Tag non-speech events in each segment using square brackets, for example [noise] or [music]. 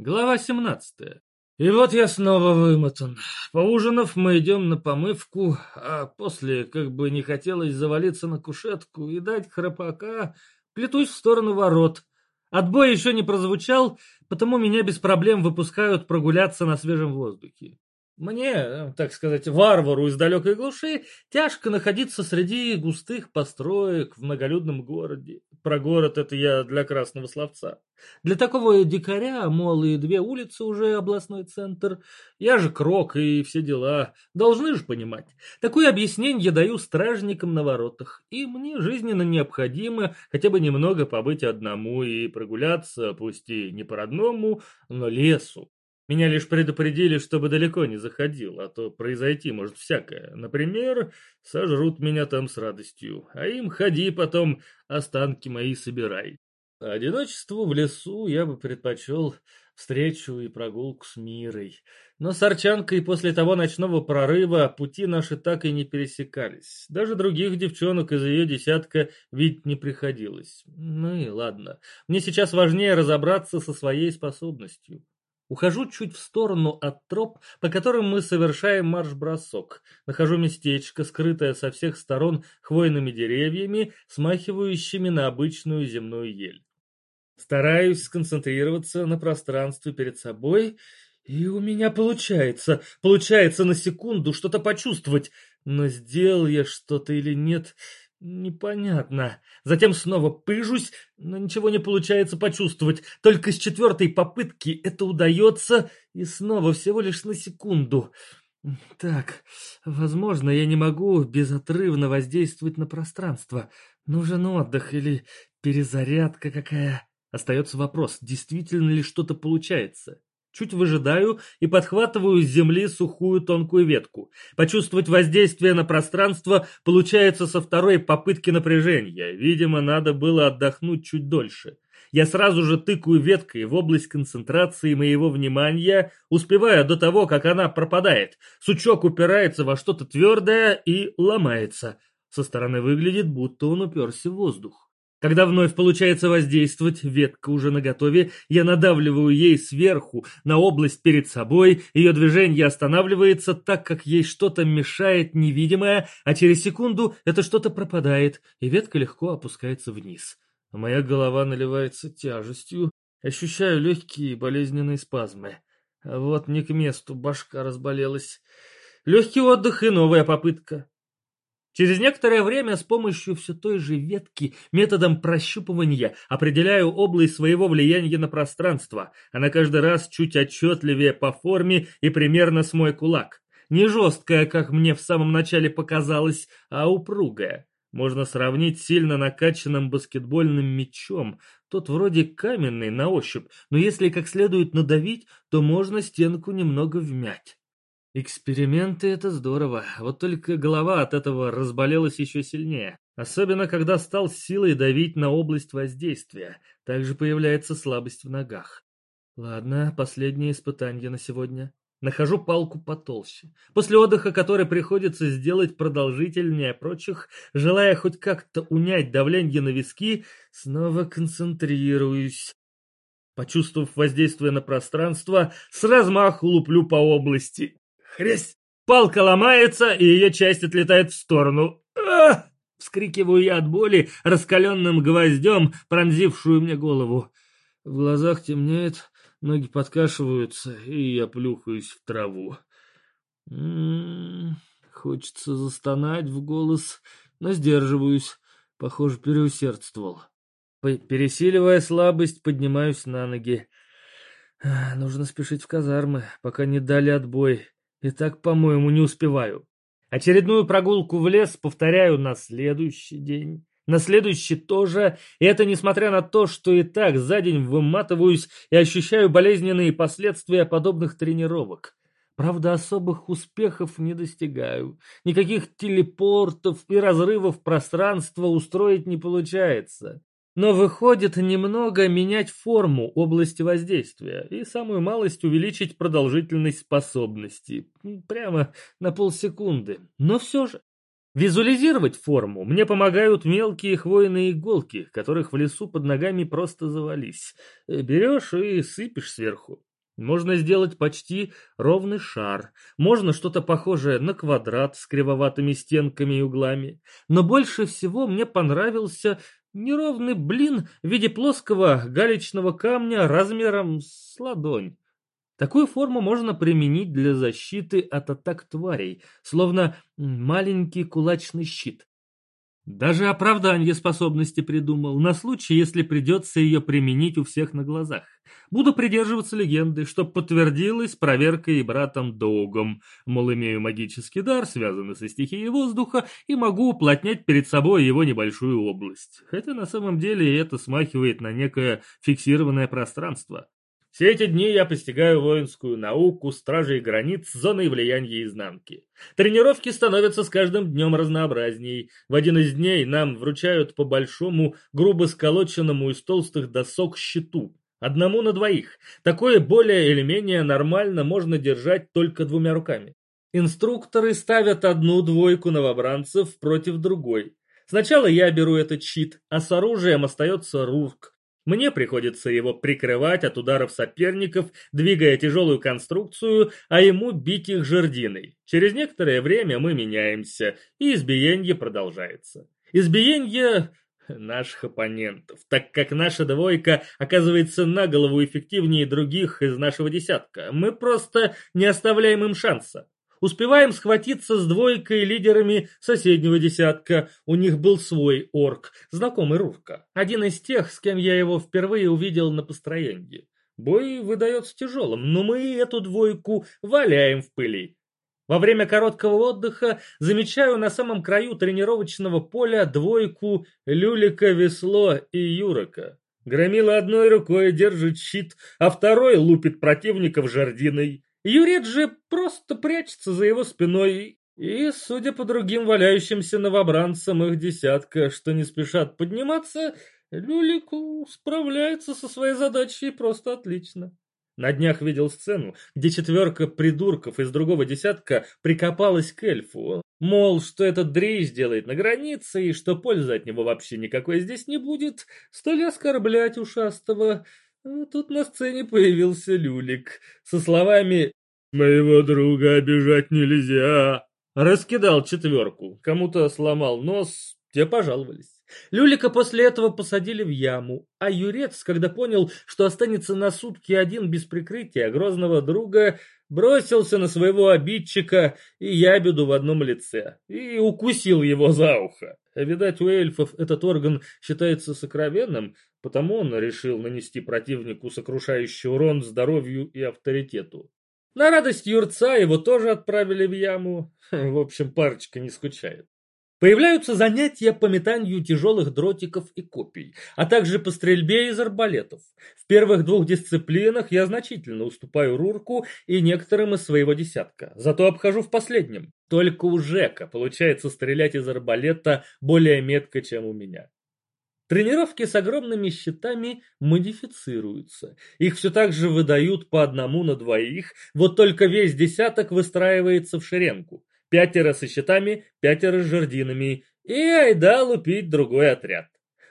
Глава 17. И вот я снова вымотан. Поужинав, мы идем на помывку, а после, как бы не хотелось завалиться на кушетку и дать храпака, плетусь в сторону ворот. Отбой еще не прозвучал, потому меня без проблем выпускают прогуляться на свежем воздухе. Мне, так сказать, варвару из далекой глуши, тяжко находиться среди густых построек в многолюдном городе. Про город это я для красного словца. Для такого дикаря, мол, и две улицы уже областной центр. Я же крок и все дела. Должны же понимать. Такое объяснение я даю стражникам на воротах. И мне жизненно необходимо хотя бы немного побыть одному и прогуляться, пусть и не по родному, но лесу. Меня лишь предупредили, чтобы далеко не заходил, а то произойти может всякое. Например, сожрут меня там с радостью, а им ходи потом, останки мои собирай. Одиночеству в лесу я бы предпочел встречу и прогулку с Мирой. Но с Арчанкой после того ночного прорыва пути наши так и не пересекались. Даже других девчонок из ее десятка видеть не приходилось. Ну и ладно. Мне сейчас важнее разобраться со своей способностью. Ухожу чуть в сторону от троп, по которым мы совершаем марш-бросок. Нахожу местечко, скрытое со всех сторон хвойными деревьями, смахивающими на обычную земную ель. Стараюсь сконцентрироваться на пространстве перед собой, и у меня получается. Получается на секунду что-то почувствовать. Но сделал я что-то или нет, Непонятно. Затем снова пыжусь, но ничего не получается почувствовать. Только с четвертой попытки это удается, и снова всего лишь на секунду. Так, возможно, я не могу безотрывно воздействовать на пространство. Нужен отдых или перезарядка какая. Остается вопрос, действительно ли что-то получается. Чуть выжидаю и подхватываю с земли сухую тонкую ветку. Почувствовать воздействие на пространство получается со второй попытки напряжения. Видимо, надо было отдохнуть чуть дольше. Я сразу же тыкаю веткой в область концентрации моего внимания, успевая до того, как она пропадает. Сучок упирается во что-то твердое и ломается. Со стороны выглядит, будто он уперся в воздух. Когда вновь получается воздействовать, ветка уже наготове, я надавливаю ей сверху на область перед собой, ее движение останавливается так, как ей что-то мешает невидимое, а через секунду это что-то пропадает, и ветка легко опускается вниз. Моя голова наливается тяжестью, ощущаю легкие болезненные спазмы. Вот не к месту башка разболелась. Легкий отдых и новая попытка. Через некоторое время с помощью все той же ветки, методом прощупывания, определяю область своего влияния на пространство. Она каждый раз чуть отчетливее по форме и примерно с мой кулак. Не жесткая, как мне в самом начале показалось, а упругая. Можно сравнить сильно накачанным баскетбольным мячом. Тот вроде каменный на ощупь, но если как следует надавить, то можно стенку немного вмять. Эксперименты — это здорово, вот только голова от этого разболелась еще сильнее. Особенно, когда стал силой давить на область воздействия. Также появляется слабость в ногах. Ладно, последнее испытание на сегодня. Нахожу палку потолще. После отдыха, который приходится сделать продолжительнее прочих, желая хоть как-то унять давление на виски, снова концентрируюсь. Почувствовав воздействие на пространство, с размаху луплю по области. Хресть! Палка ломается, и ее часть отлетает в сторону. «Ах!» — вскрикиваю я от боли, раскаленным гвоздем, пронзившую мне голову. В глазах темнеет, ноги подкашиваются, и я плюхаюсь в траву. М -м -м, хочется застонать в голос, но сдерживаюсь. Похоже, переусердствовал. Пересиливая слабость, поднимаюсь на ноги. Нужно спешить в казармы, пока не дали отбой. И так, по-моему, не успеваю. Очередную прогулку в лес повторяю на следующий день. На следующий тоже, и это несмотря на то, что и так за день выматываюсь и ощущаю болезненные последствия подобных тренировок. Правда, особых успехов не достигаю. Никаких телепортов и разрывов пространства устроить не получается. Но выходит немного менять форму области воздействия и самую малость увеличить продолжительность способности. Прямо на полсекунды. Но все же. Визуализировать форму мне помогают мелкие хвойные иголки, которых в лесу под ногами просто завались. Берешь и сыпешь сверху. Можно сделать почти ровный шар, можно что-то похожее на квадрат с кривоватыми стенками и углами. Но больше всего мне понравился неровный блин в виде плоского галечного камня размером с ладонь. Такую форму можно применить для защиты от атак тварей, словно маленький кулачный щит. Даже оправдание способности придумал, на случай, если придется ее применить у всех на глазах. Буду придерживаться легенды, чтоб подтвердилось проверкой и братом Доугом. Мол, имею магический дар, связанный со стихией воздуха, и могу уплотнять перед собой его небольшую область. Хотя на самом деле это смахивает на некое фиксированное пространство. Все эти дни я постигаю воинскую науку стражей границ зоны влияния изнанки. Тренировки становятся с каждым днем разнообразней. В один из дней нам вручают по большому, грубо сколоченному из толстых досок щиту. Одному на двоих. Такое более или менее нормально можно держать только двумя руками. Инструкторы ставят одну двойку новобранцев против другой. Сначала я беру этот щит, а с оружием остается Рурк. Мне приходится его прикрывать от ударов соперников, двигая тяжелую конструкцию, а ему бить их жердиной. Через некоторое время мы меняемся, и избиение продолжается. Избиение наших оппонентов, так как наша двойка оказывается на голову эффективнее других из нашего десятка. Мы просто не оставляем им шанса. Успеваем схватиться с двойкой лидерами соседнего десятка. У них был свой орк, знакомый Рурка. Один из тех, с кем я его впервые увидел на построении. Бой выдается тяжелым, но мы эту двойку валяем в пыли. Во время короткого отдыха замечаю на самом краю тренировочного поля двойку Люлика, Весло и Юрока. Громила одной рукой держит щит, а второй лупит противников жердиной. Юрет же просто прячется за его спиной, и, судя по другим валяющимся новобранцам их десятка, что не спешат подниматься, Люлику справляется со своей задачей просто отлично. На днях видел сцену, где четверка придурков из другого десятка прикопалась к эльфу. Мол, что этот дрей сделает на границе, и что пользы от него вообще никакой здесь не будет, столь оскорблять ушастого. Тут на сцене появился Люлик со словами «Моего друга обижать нельзя!» Раскидал четверку, кому-то сломал нос, те пожаловались. Люлика после этого посадили в яму, а Юрец, когда понял, что останется на сутки один без прикрытия грозного друга, бросился на своего обидчика и ябеду в одном лице и укусил его за ухо. Видать, у эльфов этот орган считается сокровенным, потому он решил нанести противнику сокрушающий урон здоровью и авторитету. На радость Юрца его тоже отправили в яму. [laughs] В общем, парочка не скучает. Появляются занятия по метанию тяжелых дротиков и копий, а также по стрельбе из арбалетов. В первых двух дисциплинах я значительно уступаю Рурку и некоторым из своего десятка, зато обхожу в последнем. Только у Жека получается стрелять из арбалета более метко, чем у меня. Тренировки с огромными щитами модифицируются. Их все так же выдают по одному на двоих, вот только весь десяток выстраивается в шеренку. Пятеро со щитами, пятеро с жердинами. И айда лупить другой отряд.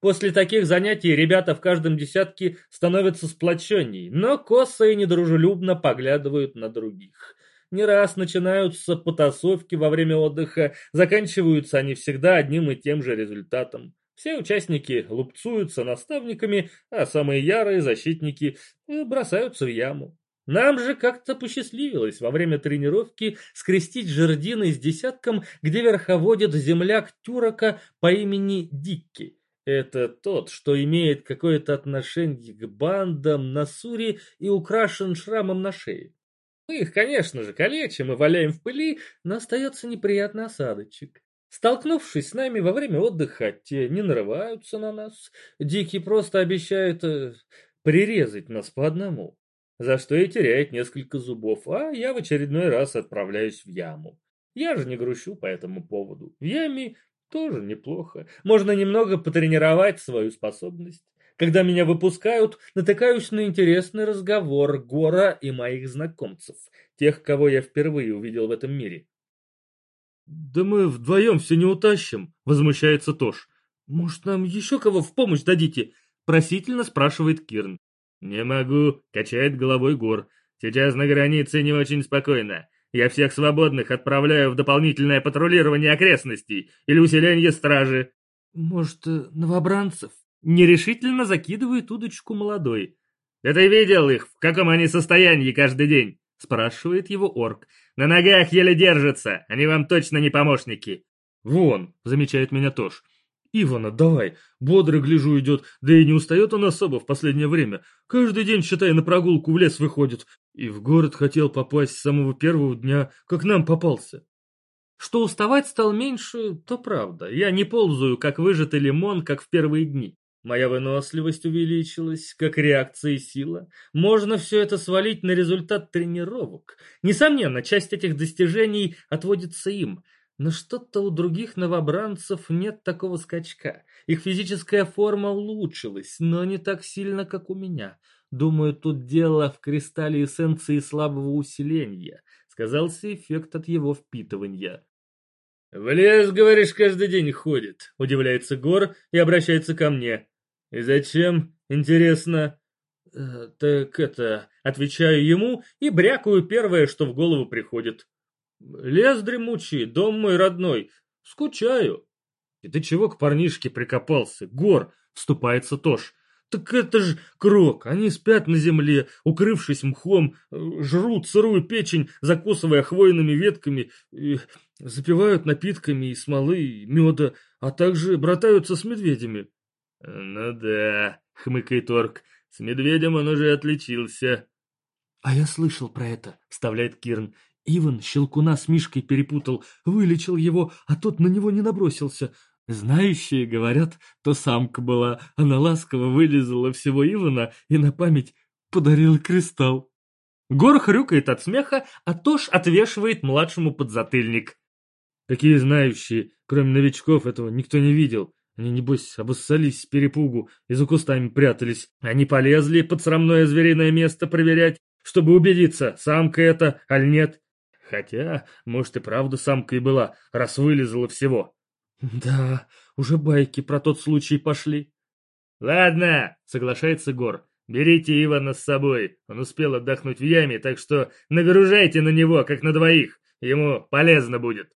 После таких занятий ребята в каждом десятке становятся сплоченней, но косо и недружелюбно поглядывают на других. Не раз начинаются потасовки во время отдыха, заканчиваются они всегда одним и тем же результатом. Все участники лупцуются наставниками, а самые ярые защитники э, бросаются в яму. Нам же как-то посчастливилось во время тренировки скрестить жердины с десятком, где верховодит земляк Тюрока по имени Дикки. Это тот, что имеет какое-то отношение к бандам на Суре и украшен шрамом на шее. Мы их, конечно же, калечим и валяем в пыли, но остается неприятный осадочек. Столкнувшись с нами во время отдыха, те не нарываются на нас. Дикий просто обещает э, прирезать нас по одному, за что и теряет несколько зубов, а я в очередной раз отправляюсь в яму. Я же не грущу по этому поводу. В яме тоже неплохо. Можно немного потренировать свою способность. Когда меня выпускают, натыкаюсь на интересный разговор Гора и моих знакомцев, тех, кого я впервые увидел в этом мире. «Да мы вдвоем все не утащим», — возмущается Тош. «Может, нам еще кого в помощь дадите?» — просительно спрашивает Кирн. «Не могу», — качает головой Гор. Сейчас на границе не очень спокойно. Я всех свободных отправляю в дополнительное патрулирование окрестностей или усиление стражи». «Может, э, новобранцев?» Нерешительно закидывает удочку молодой. «Да ты видел их, в каком они состоянии каждый день?» Спрашивает его орк. «На ногах еле держатся, они вам точно не помощники». «Вон», замечает меня тоже. «Ивана, давай, бодро, гляжу, идет, да и не устает он особо в последнее время. Каждый день, считай, на прогулку в лес выходит. И в город хотел попасть с самого первого дня, как нам попался». Что уставать стал меньше, то правда. Я не ползаю, как выжатый лимон, как в первые дни. Моя выносливость увеличилась, как реакция и сила. Можно все это свалить на результат тренировок. Несомненно, часть этих достижений отводится им. Но что-то у других новобранцев нет такого скачка. Их физическая форма улучшилась, но не так сильно, как у меня. Думаю, тут дело в кристалле эссенции слабого усиления. Сказался эффект от его впитывания. «В лес, говоришь, каждый день ходит», — удивляется Гор и обращается ко мне. «И зачем, интересно?» э, «Так это...» — отвечаю ему и брякаю первое, что в голову приходит. «Лес дремучий, дом мой родной. Скучаю». «И ты чего к парнишке прикопался? Гор!» — вступается Тош. Так это ж крок, они спят на земле, укрывшись мхом, жрут сырую печень, закусывая хвойными ветками, и запивают напитками и смолы, и меда, а также братаются с медведями. «Ну да», — хмыкает орк, — «с медведем он уже отличился». «А я слышал про это», — вставляет Кирн. Иван щелкуна с Мишкой перепутал, вылечил его, а тот на него не набросился. Знающие говорят, то самка была, она ласково вылезала всего Ивана и на память подарила кристалл. Гор хрюкает от смеха, а Тош отвешивает младшему подзатыльник. Такие знающие, кроме новичков, этого никто не видел. Они, небось, обоссались с перепугу и за кустами прятались. Они полезли под срамное звериное место проверять, чтобы убедиться, самка это, аль нет. Хотя, может, и правда самка и была, раз вылезала всего. [laughs] Да, уже байки про тот случай пошли. Ладно, соглашается Гор. Берите Ивана с собой. Он успел отдохнуть в яме, так что нагружайте на него, как на двоих. Ему полезно будет.